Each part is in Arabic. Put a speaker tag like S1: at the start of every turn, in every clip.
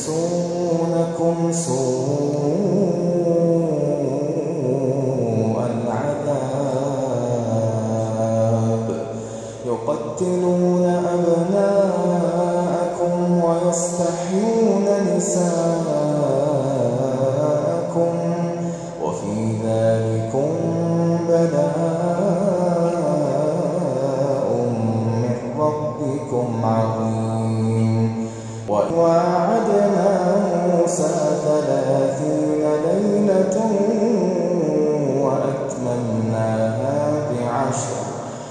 S1: يسومونكم سوء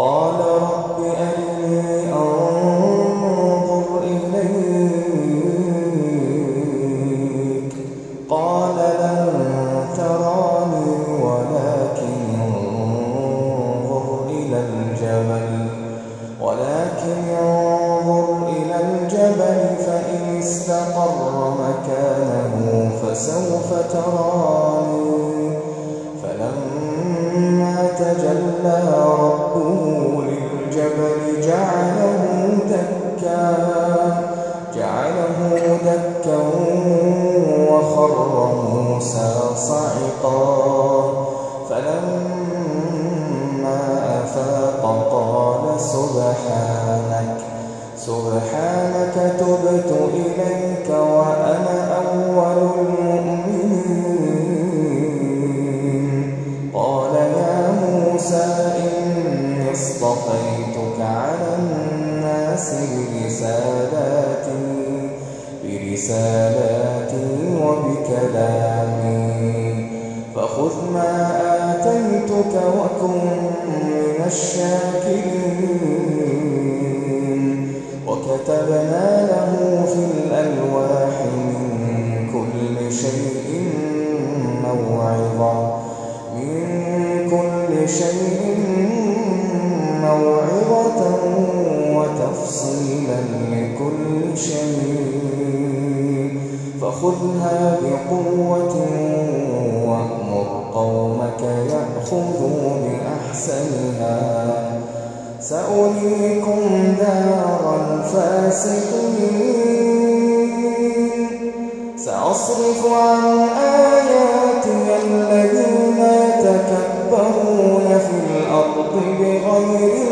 S1: قال رب أرني أنظر إليك. قال لن تراني ولكن انظر إلى الجبل. ولكن انظر إلى الجبل فإن استقر مكانه فسوف تراني. فلما تجلى للجبل جعله دكا جعله دكا وخر موسى صعقا. فلما أفاق قال سبحانك سبحانك تبت إليك وأنا أول المؤمنين اصطفيتك على الناس برسالاتي برسالاتي وبكلامي. فخذ ما آتيتك وكن من الشاكرين. وكتبنا له في الألواح من كل شيء موعظة من كل شيء وتفصيلا لكل شيء. فخذها بقوة وأمر قومك يأخذوا بأحسنها. سأريكم دار الفاسقين. سأصرف عن آياتي الذين يتكبرون في الأرض بغير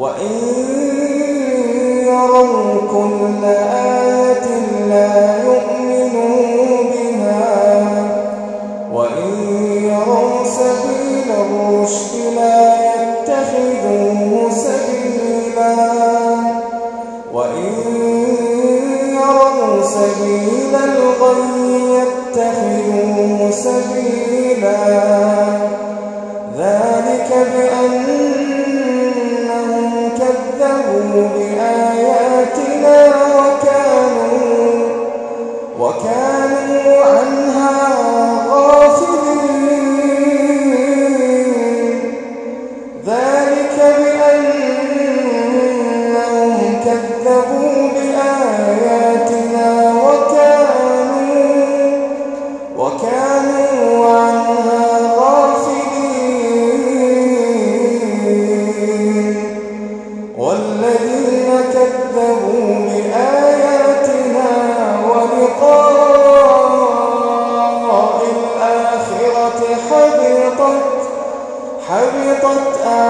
S1: وإن يروا كل آية لا يؤمنوا بها وإن يروا سبيل الرشد لا سبيلا وإن يروا سبيل الغي يتخذوه سبيلا what I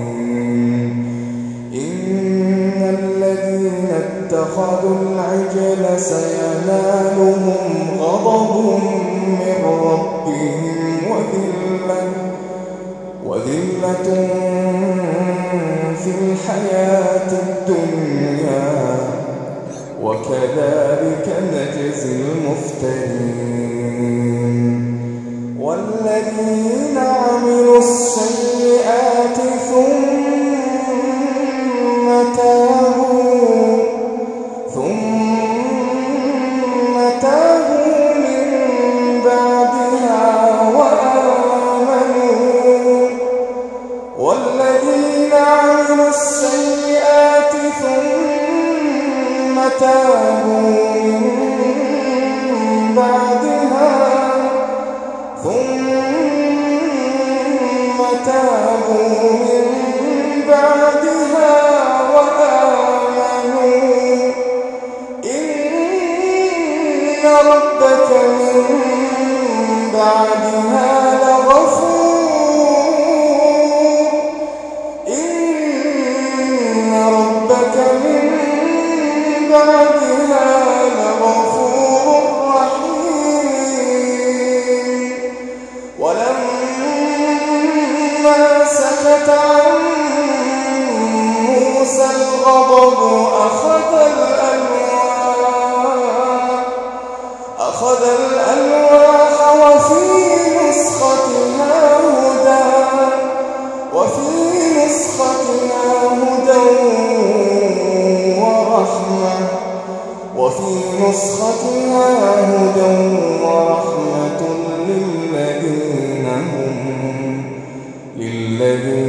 S1: اتخذوا العجل سينالهم غضب من ربهم وذلة وذلة في الحياة الدنيا. وكذلك نجزي المفترين. عنه السيئات ثم تابوا من بعدها وآمنوا. إن ربك من بعدها زالت عن موسى الغضب أخذ الألواح أخذ الألواح وفي نسختها هدى وفي نسختها هدى ورحمة وفي نسختها Aleluia.